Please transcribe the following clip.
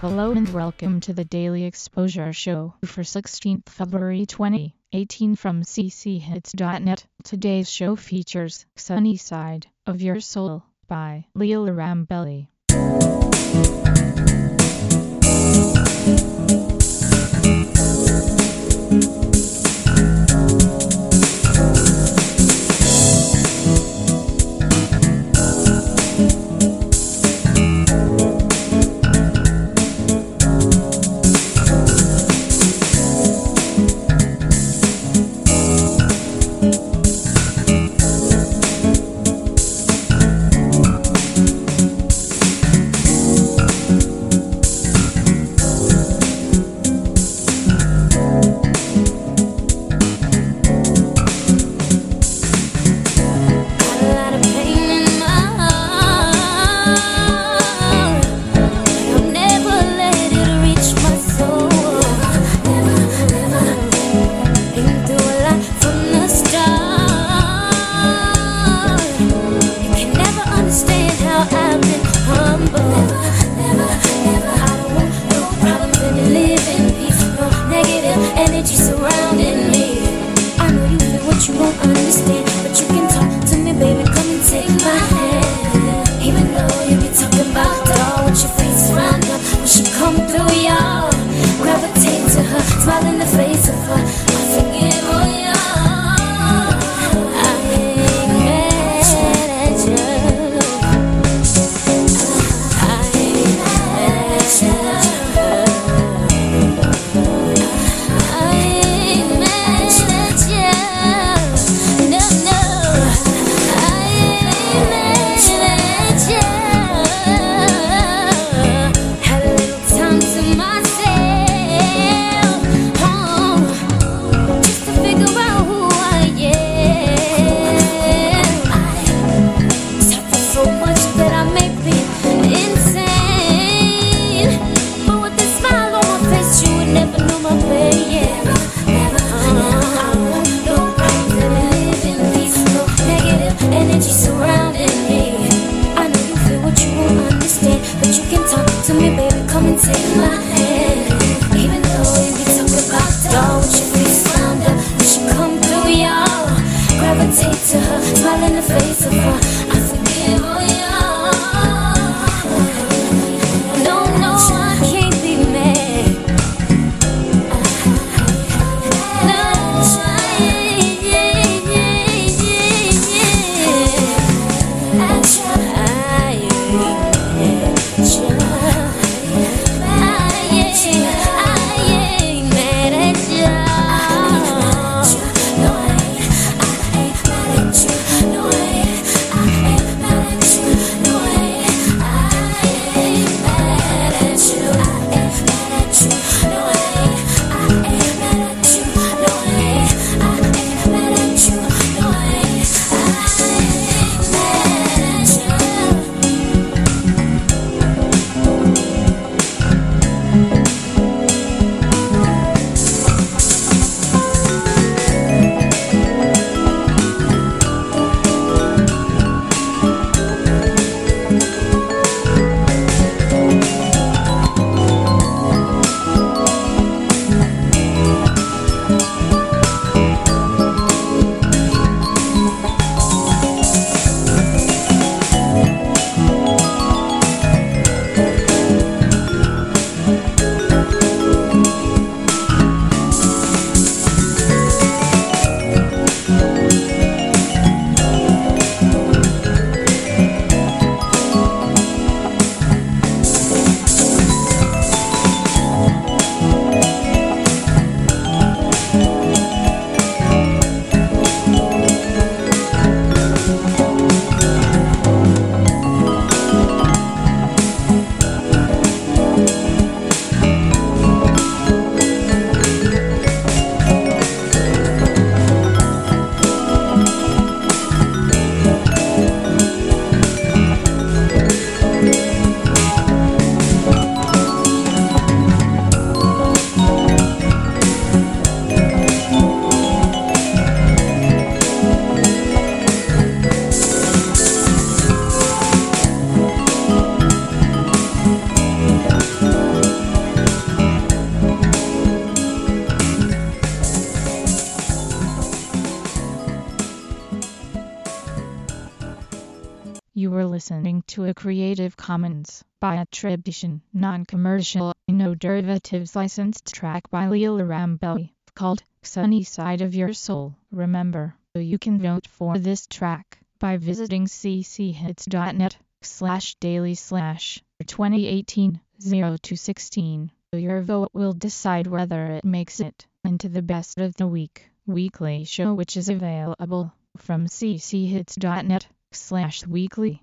Hello and welcome to the Daily Exposure Show for 16th February 2018 from cchits.net. Today's show features Sunny Side of Your Soul by Leela Rambelli. Listening to a Creative Commons by attribution, non-commercial, no derivatives licensed track by Leela Rambelli called Sunny Side of Your Soul. Remember, you can vote for this track by visiting cchits.net slash daily slash 2018 0216. Your vote will decide whether it makes it into the best of the week weekly show which is available from cchits.net slash weekly.